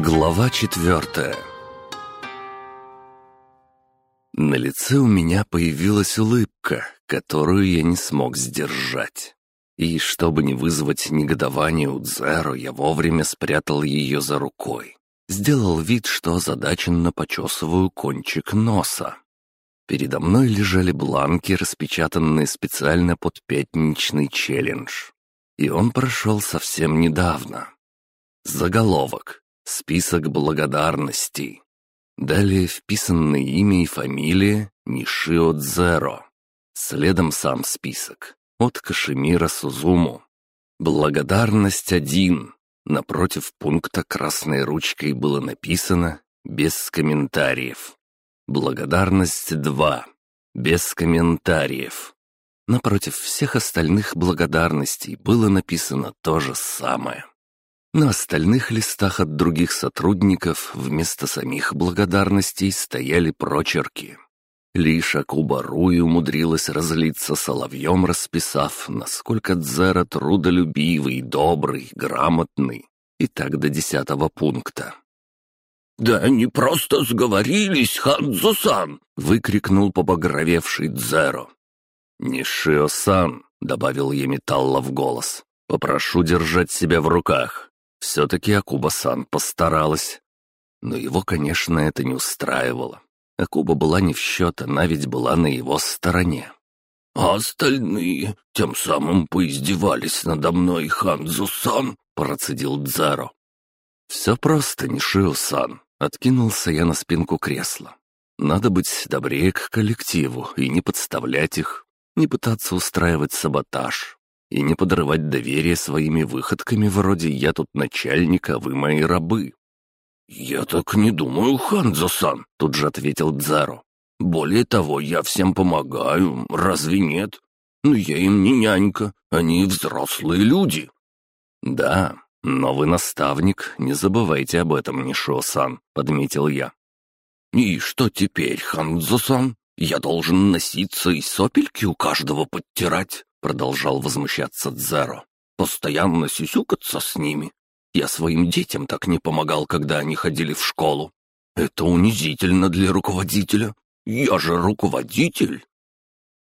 Глава четвертая На лице у меня появилась улыбка, которую я не смог сдержать. И чтобы не вызвать негодование у Дзеро, я вовремя спрятал ее за рукой. Сделал вид, что озадаченно почесываю кончик носа. Передо мной лежали бланки, распечатанные специально под пятничный челлендж. И он прошел совсем недавно. Заголовок. Список благодарностей. Далее вписанные имя и фамилия Нишио Дзеро. Следом сам список. От Кашемира Сузуму. Благодарность один. Напротив пункта красной ручкой было написано «Без комментариев». Благодарность 2. Без комментариев. Напротив всех остальных благодарностей было написано то же самое. На остальных листах от других сотрудников вместо самих благодарностей стояли прочерки. Лишь Акуба Руи умудрилась разлиться соловьем, расписав, насколько Дзера трудолюбивый, добрый, грамотный, и так до десятого пункта. «Да они просто сговорились, Ханзо-сан!» — выкрикнул побагровевший Дзеро. «Нишио-сан!» — добавил Емиталла в голос. «Попрошу держать себя в руках. Все-таки Акуба-сан постаралась». Но его, конечно, это не устраивало. Акуба была не в счет, она ведь была на его стороне. «А остальные тем самым поиздевались надо мной, Ханзу-сан», — процедил Дзаро. «Все просто, Нишио-сан», Откинулся я на спинку кресла. Надо быть добрее к коллективу и не подставлять их, не пытаться устраивать саботаж и не подрывать доверие своими выходками вроде «я тут начальник, а вы мои рабы». «Я так не думаю, Ханзо-сан», — тут же ответил Дзаро. «Более того, я всем помогаю, разве нет? Но я им не нянька, они взрослые люди». «Да, «Новый наставник, не забывайте об этом, Нишо-сан», — подметил я. «И что теперь, Ханзо-сан? Я должен носиться и сопельки у каждого подтирать?» — продолжал возмущаться Дзеро. «Постоянно сюсюкаться с ними. Я своим детям так не помогал, когда они ходили в школу. Это унизительно для руководителя. Я же руководитель!»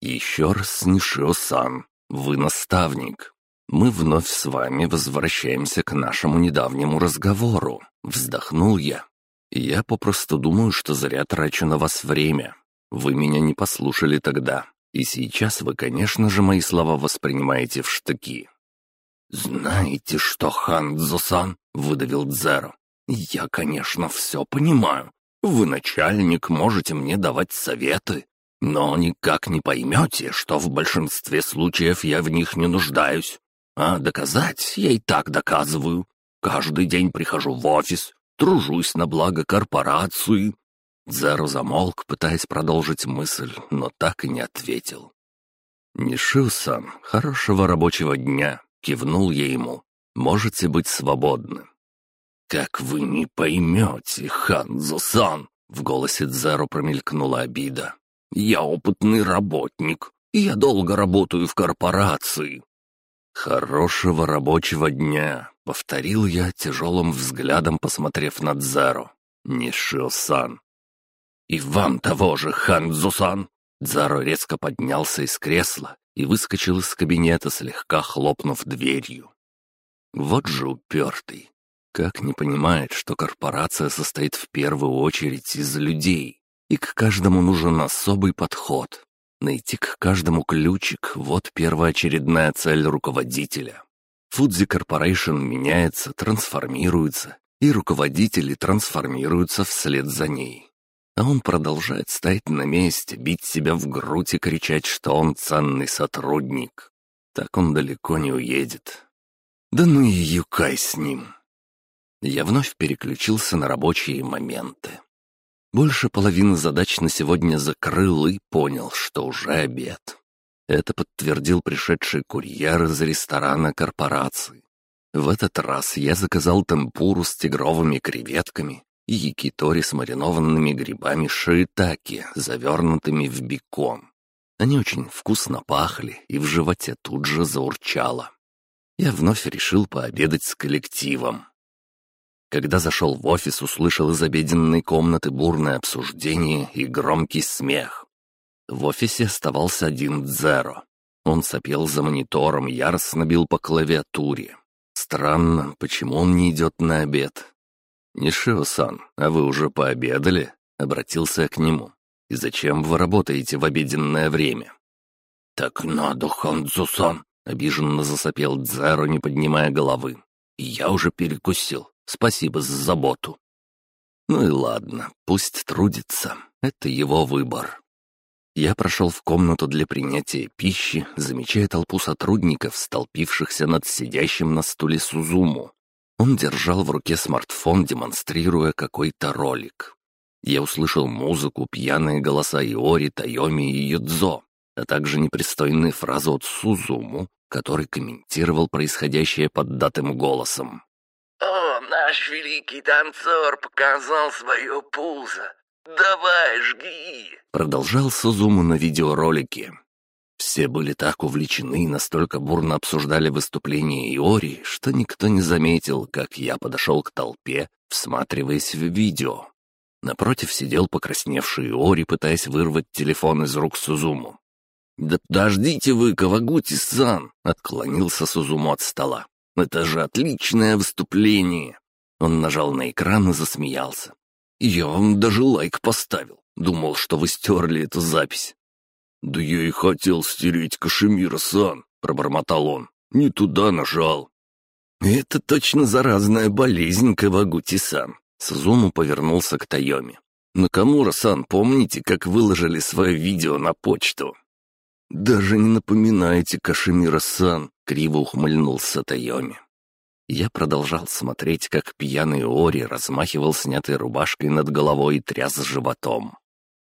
«Еще раз, Нишио-сан, вы наставник мы вновь с вами возвращаемся к нашему недавнему разговору», — вздохнул я. «Я попросту думаю, что зря трачу на вас время. Вы меня не послушали тогда, и сейчас вы, конечно же, мои слова воспринимаете в штыки». «Знаете что, Ханзо-сан?» — выдавил Дзеро. «Я, конечно, все понимаю. Вы начальник, можете мне давать советы, но никак не поймете, что в большинстве случаев я в них не нуждаюсь. А доказать я и так доказываю. Каждый день прихожу в офис, тружусь на благо корпорации». Дзеро замолк, пытаясь продолжить мысль, но так и не ответил. «Нишио-сан, хорошего рабочего дня!» — кивнул я ему. «Можете быть свободны». «Как вы не поймете, Ханзо-сан!» — в голосе Дзеро промелькнула обида. «Я опытный работник, и я долго работаю в корпорации. «Хорошего рабочего дня!» — повторил я, тяжелым взглядом посмотрев на Дзаро. «Нишио-сан!» «И вам того же, Ханзу-сан!» Дзаро резко поднялся из кресла и выскочил из кабинета, слегка хлопнув дверью. Вот же упертый. Как не понимает, что корпорация состоит в первую очередь из людей, и к каждому нужен особый подход, Найти к каждому ключик — вот первоочередная цель руководителя. Фудзи Корпорейшн меняется, трансформируется, и руководители трансформируются вслед за ней. А он продолжает стоять на месте, бить себя в грудь и кричать, что он ценный сотрудник. Так он далеко не уедет. Да ну и юкай с ним. Я вновь переключился на рабочие моменты. Больше половины задач на сегодня закрыл и понял, что уже обед. Это подтвердил пришедший курьер из ресторана корпорации. В этот раз я заказал темпуру с тигровыми креветками и якитори с маринованными грибами шиитаки, завернутыми в бекон. Они очень вкусно пахли, и в животе тут же заурчало. Я вновь решил пообедать с коллективом. Когда зашел в офис, услышал из обеденной комнаты бурное обсуждение и громкий смех. В офисе оставался один Дзеро. Он сопел за монитором, яростно бил по клавиатуре. Странно, почему он не идет на обед? «Нишио-сан, а вы уже пообедали?» — обратился к нему. «И зачем вы работаете в обеденное время?» «Так надо, Ханзу-сан!» — обиженно засопел Дзеро, не поднимая головы. «Я уже перекусил. Спасибо за заботу». «Ну и ладно, пусть трудится. Это его выбор». Я прошел в комнату для принятия пищи, замечая толпу сотрудников, столпившихся над сидящим на стуле Сузуму. Он держал в руке смартфон, демонстрируя какой-то ролик. Я услышал музыку, пьяные голоса Иори, Тайоми и Юдзо, а также непристойные фразы от Сузуму, который комментировал происходящее под датым голосом. «О, наш великий танцор показал свое пузо! «Давай, жги!» — продолжал Сузуму на видеоролике. Все были так увлечены и настолько бурно обсуждали выступление Иори, что никто не заметил, как я подошел к толпе, всматриваясь в видео. Напротив сидел покрасневший Иори, пытаясь вырвать телефон из рук Сузуму. «Да подождите вы, Кавагути-сан!» — отклонился Сузуму от стола. «Это же отличное выступление!» Он нажал на экран и засмеялся. «Я вам даже лайк поставил. Думал, что вы стерли эту запись». «Да я и хотел стереть Кашемира-сан», — пробормотал он. «Не туда нажал». «Это точно заразная болезнь, Кавагути-сан». Сузуму повернулся к Тайоми. «Накамура-сан, помните, как выложили свое видео на почту?» «Даже не напоминайте, Кашемира-сан», — криво ухмыльнулся Тайоми. Я продолжал смотреть, как пьяный Ори размахивал снятой рубашкой над головой и тряс животом.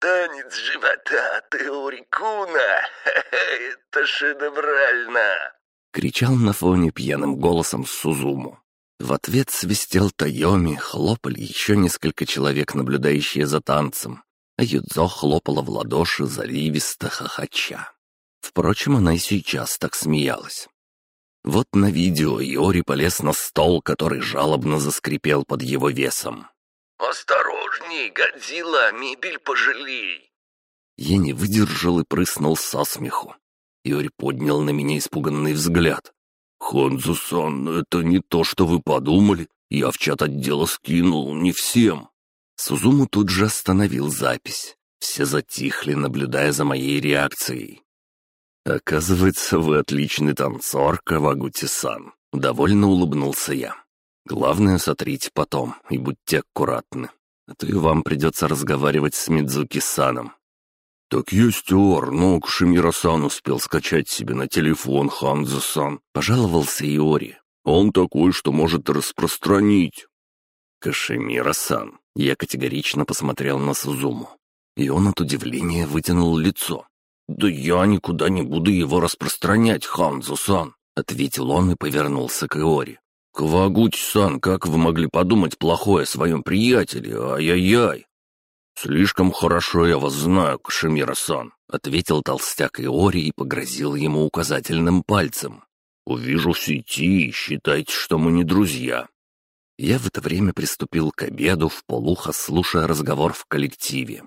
«Танец живота, ты Орикуна! Это шедеврально!» Кричал на фоне пьяным голосом Сузуму. В ответ свистел Тайоми, хлопали еще несколько человек, наблюдающие за танцем, а Юдзо хлопала в ладоши заливисто хохоча. Впрочем, она и сейчас так смеялась. Вот на видео Иори полез на стол, который жалобно заскрипел под его весом. «Осторожней, Годзилла, мебель пожалей!» Я не выдержал и прыснул со смеху. Иори поднял на меня испуганный взгляд. «Хонзу-сан, это не то, что вы подумали. Я в чат отдела скинул, не всем». Сузуму тут же остановил запись. Все затихли, наблюдая за моей реакцией. «Оказывается, вы отличный танцор, Кавагути-сан», — довольно улыбнулся я. «Главное, сотрите потом и будьте аккуратны, а то и вам придется разговаривать с Мидзуки-саном». «Так есть ор, но Кушемира-сан успел скачать себе на телефон Ханзо-сан», — пожаловался Иори. «Он такой, что может распространить». «Кашемира-сан», — я категорично посмотрел на Сузуму. И он от удивления вытянул лицо. «Да я никуда не буду его распространять, Ханзу-сан», — ответил он и повернулся к Иори. «Кавагути-сан, как вы могли подумать плохое о своем приятеле? Ай-яй-яй!» «Слишком хорошо я вас знаю, Кашемира-сан», — ответил толстяк Иори и погрозил ему указательным пальцем. «Увижу в сети и считайте, что мы не друзья». Я в это время приступил к обеду, в полухо слушая разговор в коллективе.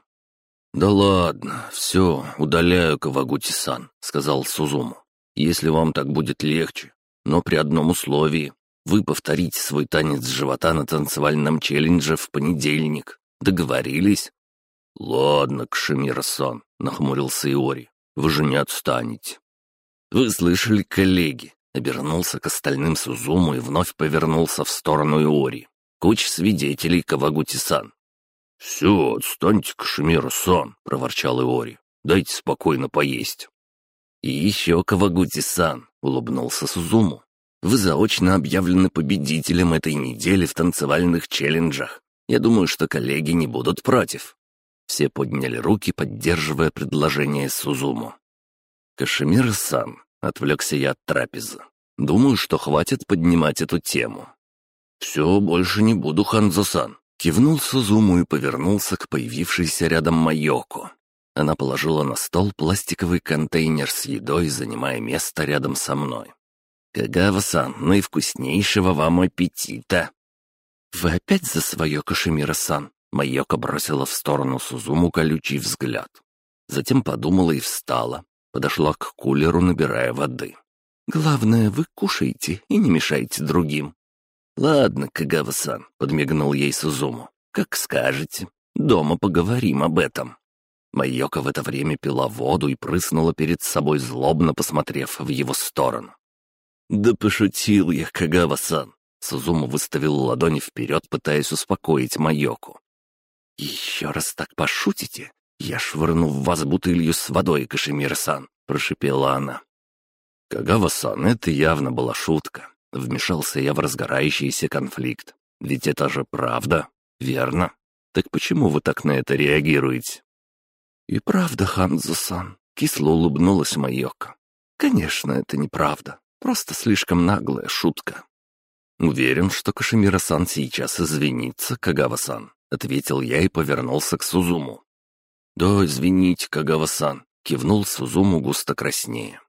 «Да ладно, все, удаляю Кавагути-сан», — сказал Сузуму. «Если вам так будет легче, но при одном условии. Вы повторите свой танец живота на танцевальном челлендже в понедельник. Договорились?» «Ладно, Кшемира-сан», — нахмурился Иори. «Вы же не отстанете». «Вы слышали, коллеги?» — обернулся к остальным Сузуму и вновь повернулся в сторону Иори. «Куча свидетелей, Кавагути-сан. «Все, отстаньте, Кашемира-сан», — проворчал Иори. «Дайте спокойно поесть». «И еще Кавагути-сан», — улыбнулся Сузуму. «Вы заочно объявлены победителем этой недели в танцевальных челленджах. Я думаю, что коллеги не будут против». Все подняли руки, поддерживая предложение Сузуму. «Кашемир-сан», — отвлекся я от трапезы. «Думаю, что хватит поднимать эту тему». «Все, больше не буду, Ханзо-сан», Кивнул Сузуму и повернулся к появившейся рядом Майоко. Она положила на стол пластиковый контейнер с едой, занимая место рядом со мной. «Кагава-сан, наивкуснейшего вам аппетита!» «Вы опять за свое, Кашемира-сан?» Майока бросила в сторону Сузуму колючий взгляд. Затем подумала и встала. Подошла к кулеру, набирая воды. «Главное, вы кушаете и не мешайте другим». «Ладно, Кагава-сан», — подмигнул ей Сузуму. «Как скажете. Дома поговорим об этом». Майока в это время пила воду и прыснула перед собой, злобно посмотрев в его сторону. «Да пошутил я, Кагава-сан!» Сузума выставил ладони вперед, пытаясь успокоить Майоку. «Еще раз так пошутите, я швырну в вас бутылью с водой, Кашемир-сан!» — прошипела она. «Кагава-сан, это явно была шутка. Вмешался я в разгорающийся конфликт. Ведь это же правда, верно? Так почему вы так на это реагируете?» «И правда, Ханзо-сан», — кисло улыбнулась Майока. «Конечно, это неправда. Просто слишком наглая шутка». «Уверен, что Кашемира-сан сейчас извинится, Кагава-сан», — ответил я и повернулся к Сузуму. «Да, извините, Кагава-сан», — кивнул Сузуму густо краснее.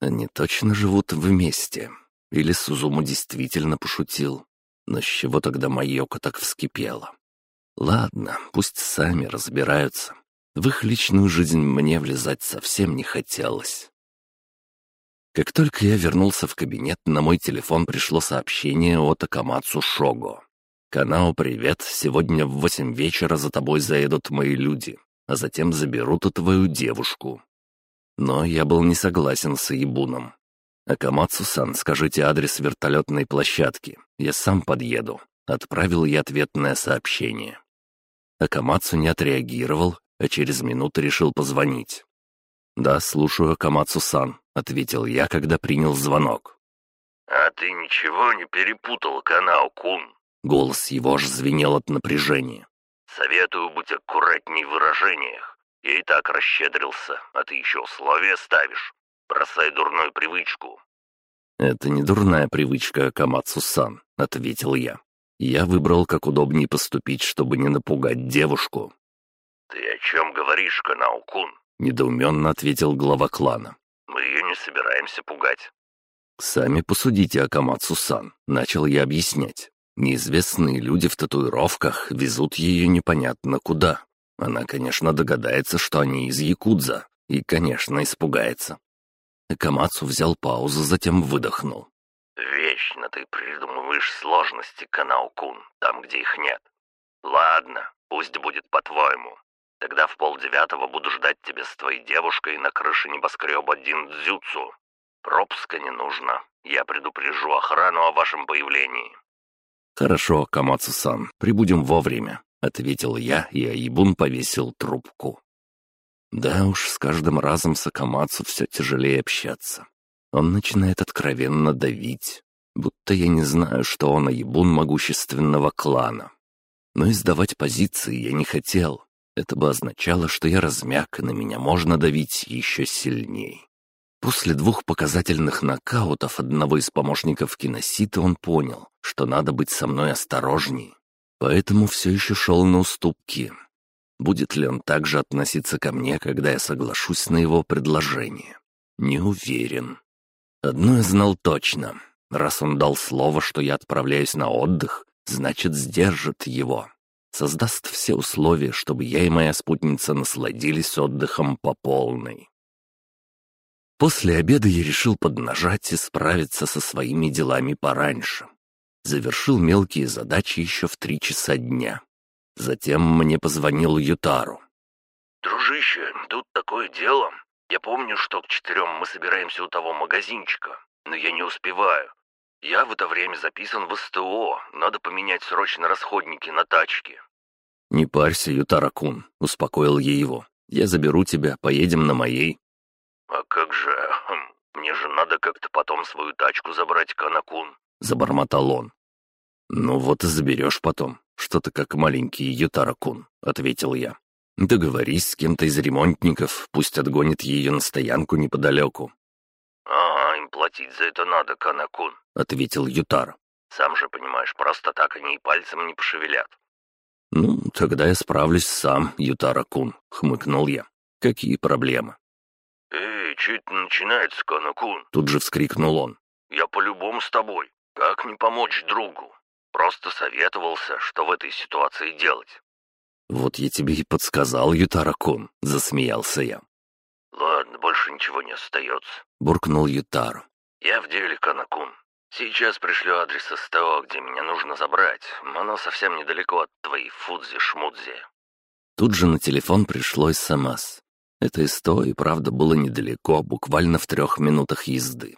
«Они точно живут вместе. Или Сузуму действительно пошутил. Но с чего тогда Майока так вскипела? Ладно, пусть сами разбираются. В их личную жизнь мне влезать совсем не хотелось. Как только я вернулся в кабинет, на мой телефон пришло сообщение от Акамацу Шого. «Канао, привет. Сегодня в восемь вечера за тобой заедут мои люди, а затем заберут и твою девушку». Но я был не согласен с Ибуном. «Акамацу-сан, скажите адрес вертолетной площадки. Я сам подъеду». Отправил я ответное сообщение. Акамацу не отреагировал, а через минуту решил позвонить. «Да, слушаю, Камацу-сан», — ответил я, когда принял звонок. «А ты ничего не перепутал, Канао-кун?» Голос его аж звенел от напряжения. «Советую быть аккуратней в выражениях. Я и так расщедрился, а ты еще условия ставишь. Бросай дурную привычку». «Это не дурная привычка, Камацу-сан», — ответил я. Я выбрал, как удобнее поступить, чтобы не напугать девушку. «Ты о чем говоришь, Канаукун?» — недоуменно ответил глава клана. «Мы ее не собираемся пугать». «Сами посудите, Акамацу-сан», — начал я объяснять. «Неизвестные люди в татуировках везут ее непонятно куда. Она, конечно, догадается, что они из Якудза, и, конечно, испугается». Акамацу взял паузу, затем выдохнул. «Вечно ты придумываешь сложности, Канаукун, там, где их нет. Ладно, пусть будет по-твоему. Тогда в полдевятого буду ждать тебя с твоей девушкой на крыше небоскреба Диндзюцу. Пропуска не нужно. Я предупрежу охрану о вашем появлении». «Хорошо, Камацу-сан, прибудем вовремя», — ответил я, и Айбун повесил трубку. Да уж, с каждым разом с Акамацу все тяжелее общаться. Он начинает откровенно давить, будто я не знаю, что он Айбун могущественного клана. Но издавать позиции я не хотел. Это бы означало, что я размяк, и на меня можно давить еще сильней. После двух показательных нокаутов одного из помощников киносита он понял, что надо быть со мной осторожней. Поэтому все еще шел на уступки. Будет ли он также относиться ко мне, когда я соглашусь на его предложение? Не уверен. Одно я знал точно. Раз он дал слово, что я отправляюсь на отдых, значит, сдержит его создаст все условия, чтобы я и моя спутница насладились отдыхом по полной. После обеда я решил поднажать и справиться со своими делами пораньше. Завершил мелкие задачи еще в три часа дня. Затем мне позвонил Ютару. «Дружище, тут такое дело. Я помню, что к четырем мы собираемся у того магазинчика, но я не успеваю. Я в это время записан в СТО, надо поменять срочно расходники на тачке. «Не парься, Ютаракун», — успокоил я его. «Я заберу тебя, поедем на моей». «А как же... Хм, мне же надо как-то потом свою тачку забрать, Канакун», — забормотал он. «Ну вот и заберешь потом. Что ты как маленький Ютаракун», — ответил я. «Договорись с кем-то из ремонтников, пусть отгонит ее на стоянку неподалеку». «Ага, им платить за это надо, Канакун», — ответил Ютар. «Сам же понимаешь, просто так они и пальцем не пошевелят». «Ну, тогда я справлюсь сам, Ютара-кун», — хмыкнул я. «Какие проблемы?» «Эй, что это начинается, Кана-кун?» Тут же вскрикнул он. «Я по-любому с тобой. Как не помочь другу? просто советовался, что в этой ситуации делать». «Вот я тебе и подсказал, Ютара-кун», — засмеялся я. «Ладно, больше ничего не остается», — буркнул Ютару. «Я в деле, Канакун. Сейчас пришлю адрес СТО, где меня нужно забрать. Оно совсем недалеко от твоей Фудзи-Шмудзи». Тут же на телефон пришло СМС. Это СТО и правда было недалеко, буквально в трех минутах езды.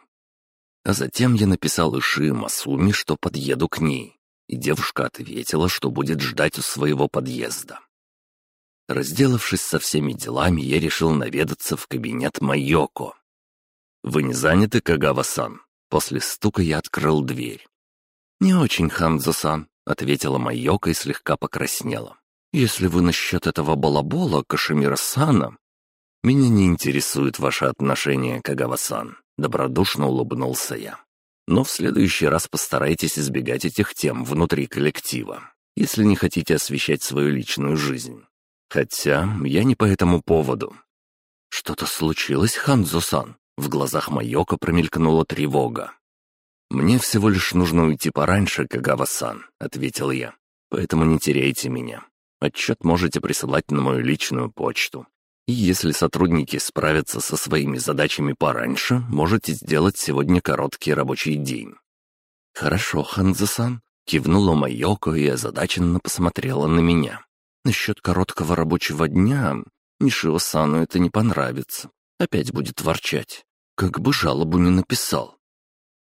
А затем я написал Иши Масуми, что подъеду к ней, и девушка ответила, что будет ждать у своего подъезда. Разделавшись со всеми делами, я решил наведаться в кабинет Майоко. «Вы не заняты, Кагава-сан?» После стука я открыл дверь. «Не очень, Ханзо-сан», — ответила Майока и слегка покраснела. «Если вы насчет этого балабола Кашемира-сана...» «Меня не интересует ваше отношение, Кагава-сан», — добродушно улыбнулся я. «Но в следующий раз постарайтесь избегать этих тем внутри коллектива, если не хотите освещать свою личную жизнь. Хотя я не по этому поводу». «Что-то случилось, Ханзо-сан?» В глазах Майока промелькнула тревога. «Мне всего лишь нужно уйти пораньше, Кагава-сан», — ответил я. «Поэтому не теряйте меня. Отчет можете присылать на мою личную почту. И если сотрудники справятся со своими задачами пораньше, можете сделать сегодня короткий рабочий день». «Хорошо, Ханзасан», — кивнула Майоко и озадаченно посмотрела на меня. «Насчет короткого рабочего дня Нишио-сану это не понравится. Опять будет ворчать. Как бы жалобу не написал.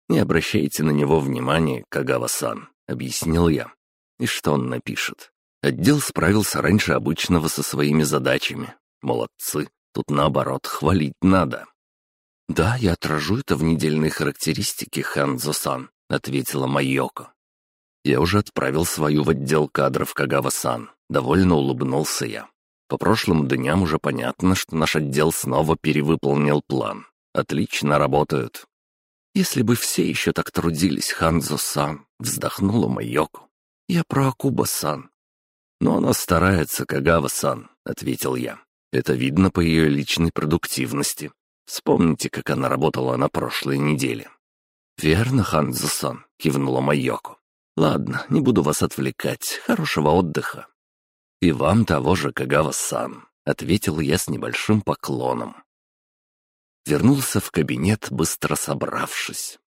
«Не обращайте на него внимания, Кагава-сан», — объяснил я. И что он напишет? Отдел справился раньше обычного со своими задачами. Молодцы, тут наоборот, хвалить надо. «Да, я отражу это в недельной характеристике, Ханзо-сан», — ответила Майоко. Я уже отправил свою в отдел кадров Кагава-сан. Довольно улыбнулся я. По прошлым дням уже понятно, что наш отдел снова перевыполнил план. Отлично работают. Если бы все еще так трудились, Ханзо-сан, вздохнула Майоко. Я про Акуба-сан. Но она старается, Кагава-сан, ответил я. Это видно по ее личной продуктивности. Вспомните, как она работала на прошлой неделе. «Верно, Ханзо-сан», — кивнула Майоко. «Ладно, не буду вас отвлекать. Хорошего отдыха». «И вам того же, Кагава-сан», — ответил я с небольшим поклоном. Вернулся в кабинет, быстро собравшись.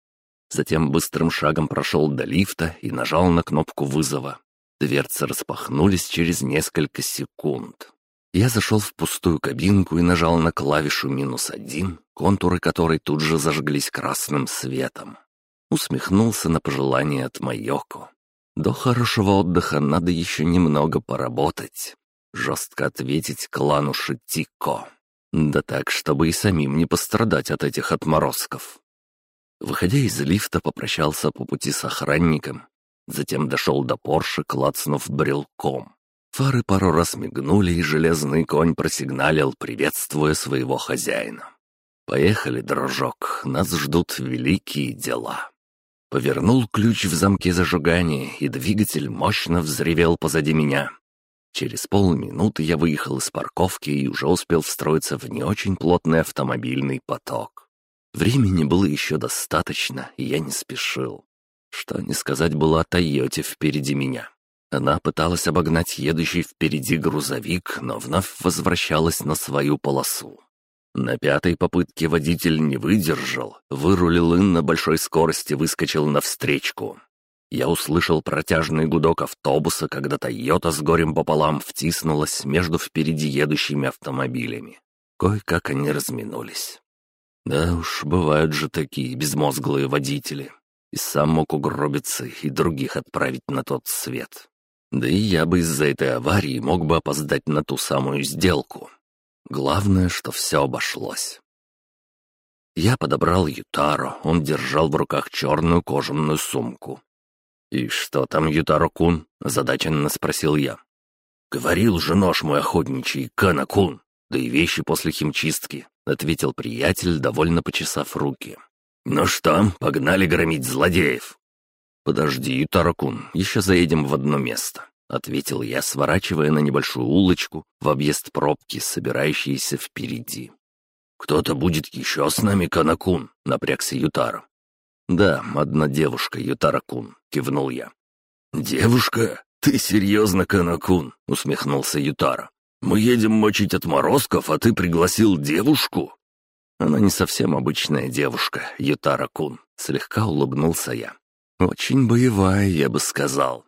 Затем быстрым шагом прошел до лифта и нажал на кнопку вызова. Дверцы распахнулись через несколько секунд. Я зашел в пустую кабинку и нажал на клавишу «минус один», контуры которой тут же зажглись красным светом. Усмехнулся на пожелание от Майоко. До хорошего отдыха надо еще немного поработать. Жестко ответить клану Шитико. Да так, чтобы и самим не пострадать от этих отморозков. Выходя из лифта, попрощался по пути с охранником. Затем дошел до Порше, клацнув брелком. Фары пару раз мигнули, и железный конь просигналил, приветствуя своего хозяина. «Поехали, дружок, нас ждут великие дела». Повернул ключ в замке зажигания, и двигатель мощно взревел позади меня. Через полминуты я выехал из парковки и уже успел встроиться в не очень плотный автомобильный поток. Времени было еще достаточно, и я не спешил. Что не сказать было о Тойоте впереди меня. Она пыталась обогнать едущий впереди грузовик, но вновь возвращалась на свою полосу. На пятой попытке водитель не выдержал, вырулил и на большой скорости выскочил навстречку. Я услышал протяжный гудок автобуса, когда «Тойота» с горем пополам втиснулась между впереди едущими автомобилями. Кое-как они разминулись. Да уж, бывают же такие безмозглые водители. И сам мог угробиться и других отправить на тот свет. Да и я бы из-за этой аварии мог бы опоздать на ту самую сделку. Главное, что все обошлось. Я подобрал Ютаро, он держал в руках черную кожаную сумку. «И что там, Ютаро-кун?» — озадаченно спросил я. «Говорил же нож мой охотничий, Кана-кун, да и вещи после химчистки», — ответил приятель, довольно почесав руки. «Ну что, погнали громить злодеев?» «Подожди, Ютаро-кун, еще заедем в одно место», — ответил я, сворачивая на небольшую улочку в объезд пробки, собирающейся впереди. «Кто-то будет еще с нами, Канакун», — напрягся Ютаро. «Да, одна девушка, Ютара-кун», — кивнул я. «Девушка? Ты серьезно, Канакун?» — усмехнулся Ютара. «Мы едем мочить отморозков, а ты пригласил девушку?» «Она не совсем обычная девушка, Ютара-кун», — слегка улыбнулся я. «Очень боевая, я бы сказал».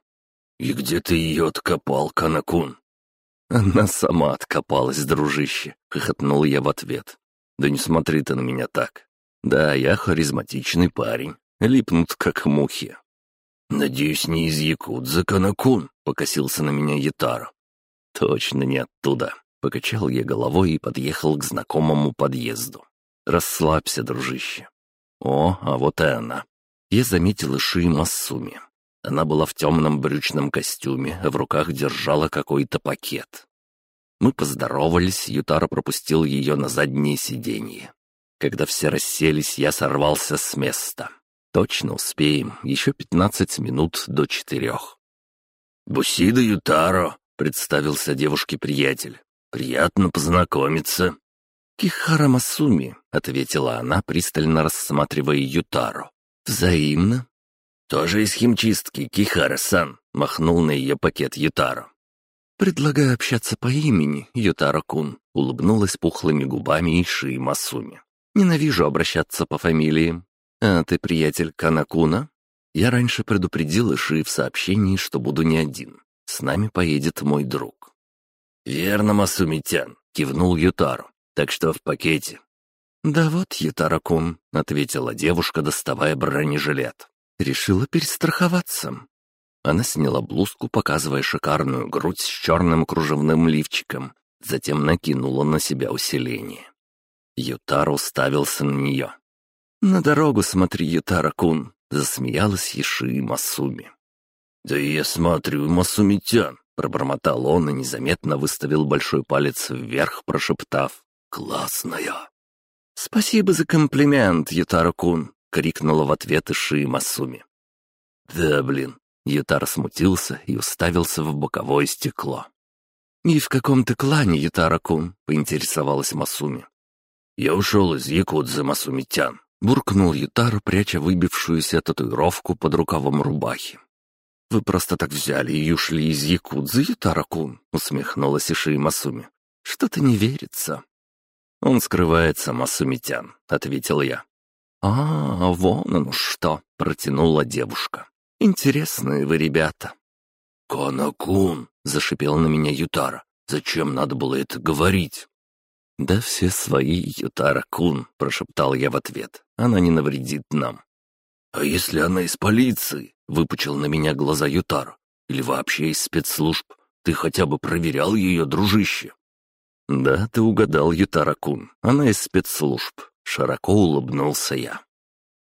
«И где ты ее откопал, Канакун?» «Она сама откопалась, дружище», — хохотнул я в ответ. «Да не смотри ты на меня так. Да, я харизматичный парень. Липнут, как мухи». «Надеюсь, не из Якудза, Канакун», — покосился на меня Ятара. «Точно не оттуда», — покачал я головой и подъехал к знакомому подъезду. «Расслабься, дружище». О, а вот и она. Я заметил Иши Масуми. Она была в темном брючном костюме, в руках держала какой-то пакет. Мы поздоровались, Ютара пропустил ее на заднее сиденье. Когда все расселись, я сорвался с места. Точно успеем, еще пятнадцать минут до четырех. «Бусида Ютаро», — представился девушке-приятель. «Приятно познакомиться». «Кихара Масуми», — ответила она, пристально рассматривая Ютаро. «Взаимно». «Тоже из химчистки, Кихара-сан», — махнул на ее пакет Ютаро. «Предлагаю общаться по имени, Ютаро-кун», — улыбнулась пухлыми губами Иши Масуми. «Ненавижу обращаться по фамилиям. А ты приятель Канакуна?» Я раньше предупредил Иши в сообщении, что буду не один. С нами поедет мой друг. «Верно, Масумитян», — кивнул Ютаро. «Так что в пакете?» «Да вот, Ютаро-кун», — ответила девушка, доставая бронежилет. Решила перестраховаться. Она сняла блузку, показывая шикарную грудь с черным кружевным лифчиком, затем накинула на себя усиление. Ютаро уставился на нее. «На дорогу смотри, Ютара-кун!» — засмеялась Еши Масуми. «Да я смотрю, Масумитян!» — пробормотал он и незаметно выставил большой палец вверх, прошептав «Классная!» «Спасибо за комплимент, Ютара-кун!» — крикнула в ответ Иши Масуми. «Да, блин!» — Ютара смутился и уставился в боковое стекло. «И в каком ты клане, Ютара-кун?» — поинтересовалась Масуми. «Я ушел из Якудзы, Масумитян», Буркнул Ютару, пряча выбившуюся татуировку под рукавом рубахи. «Вы просто так взяли и ушли из Якудзы, Ютара-кун?» — усмехнулась Иши Масуми. «Что-то не верится». «Он скрывается, Масумитян», — ответил я. «А, вон оно что!» — протянула девушка. «Интересные вы ребята». «Канакун!» — зашипел на меня Ютара. «Зачем надо было это говорить?» «Да все свои, Ютара-кун», — прошептал я в ответ. «Она не навредит нам». «А если она из полиции?» — выпучил на меня глаза Ютара. «Или вообще из спецслужб? Ты хотя бы проверял ее, дружище?» «Да, ты угадал, Ютара-кун. Она из спецслужб». Широко улыбнулся я.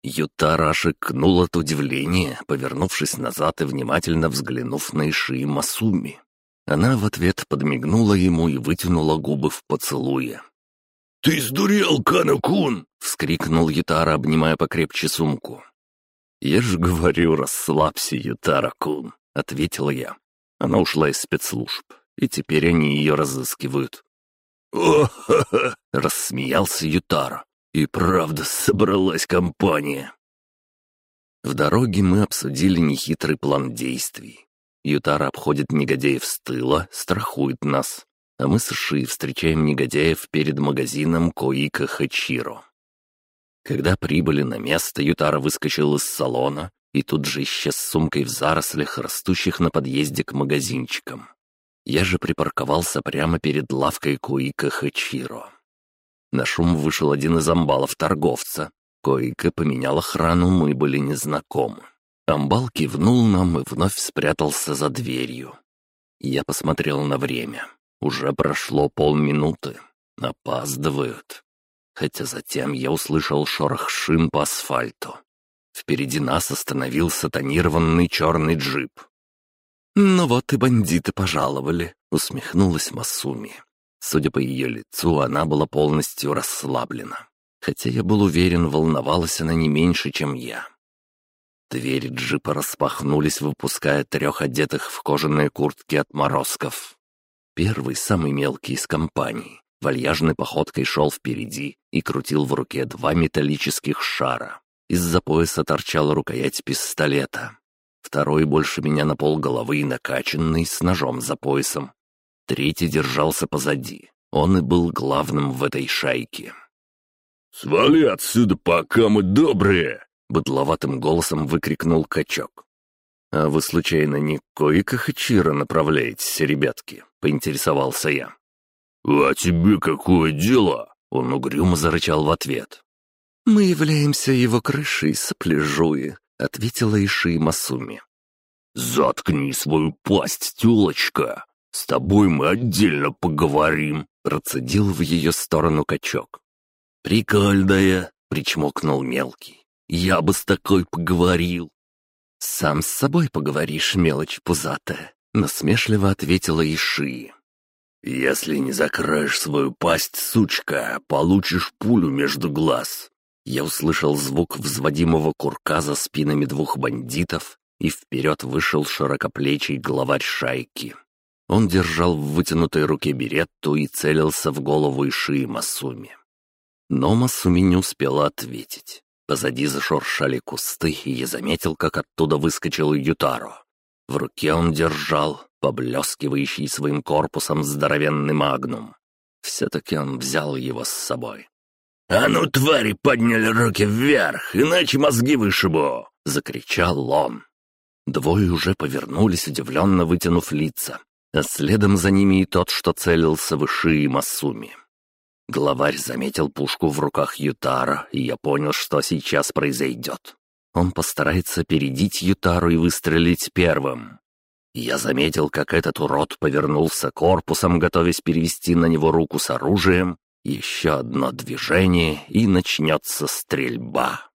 Ютара аж от удивления, повернувшись назад и внимательно взглянув на Иши Масуми. Она в ответ подмигнула ему и вытянула губы в поцелуе. «Ты сдурел, Канакун!» — вскрикнул Ютара, обнимая покрепче сумку. «Я же говорю, расслабься, Ютара-кун», — ответил я. Она ушла из спецслужб, и теперь они ее разыскивают. «О-ха-ха!» — рассмеялся Ютара. «И правда собралась компания». В дороге мы обсудили нехитрый план действий. Ютара обходит негодяев с тыла, страхует нас, а мы с Ши встречаем негодяев перед магазином Коика Хачиро. Когда прибыли на место, Ютара выскочил из салона и тут же исчез с сумкой в зарослях, растущих на подъезде к магазинчикам. Я же припарковался прямо перед лавкой Коика Хачиро. На шум вышел один из амбалов торговца. Коика поменял охрану, мы были незнакомы. Амбал кивнул нам и вновь спрятался за дверью. Я посмотрел на время. Уже прошло полминуты. Опаздывают. Хотя затем я услышал шорох шин по асфальту. Впереди нас остановился тонированный черный джип. «Ну вот и бандиты пожаловали», — усмехнулась Масуми. Судя по ее лицу, она была полностью расслаблена. Хотя я был уверен, волновалась она не меньше, чем я. Двери джипа распахнулись, выпуская трех одетых в кожаные куртки отморозков. Первый, самый мелкий из компании, вальяжной походкой шел впереди и крутил в руке два металлических шара. Из-за пояса торчала рукоять пистолета. второй больше меня на пол головы и накачанный, с ножом за поясом. Третий держался позади. Он и был главным в этой шайке. «Свали отсюда, пока мы добрые!» — быдловатым голосом выкрикнул качок. «А вы, случайно, не Коика Хачира направляетесь, ребятки?» — поинтересовался я. «А тебе какое дело?» — он угрюмо зарычал в ответ. «Мы являемся его крышей, сопляжуи», — ответила Иши Масуми. «Заткни свою пасть, тёлочка! С тобой мы отдельно поговорим!» — процедил в ее сторону качок. «Прикольная!» — причмокнул мелкий. «Я бы с такой поговорил!» «Сам с собой поговоришь, мелочь пузатая!» — насмешливо ответила Иши. «Если не закроешь свою пасть, сучка, получишь пулю между глаз!» Я услышал звук взводимого курка за спинами двух бандитов, и вперед вышел широкоплечий главарь шайки. Он держал в вытянутой руке беретту и целился в голову Иши Масуми. Но Масуми не успела ответить. Позади зашуршали кусты, и я заметил, как оттуда выскочил Ютаро. В руке он держал поблескивающий своим корпусом здоровенный магнум. Все-таки он взял его с собой. «А ну, твари, подняли руки вверх, иначе мозги вышибу!» — закричал он. Двое уже повернулись, удивленно вытянув лица, а следом за ними и тот, что целился в Иши и Масуми. Главарь заметил пушку в руках Ютара, и я понял, что сейчас произойдет. Он постарается опередить Ютару и выстрелить первым. Я заметил, как этот урод повернулся корпусом, готовясь перевести на него руку с оружием. Еще одно движение, и начнется стрельба.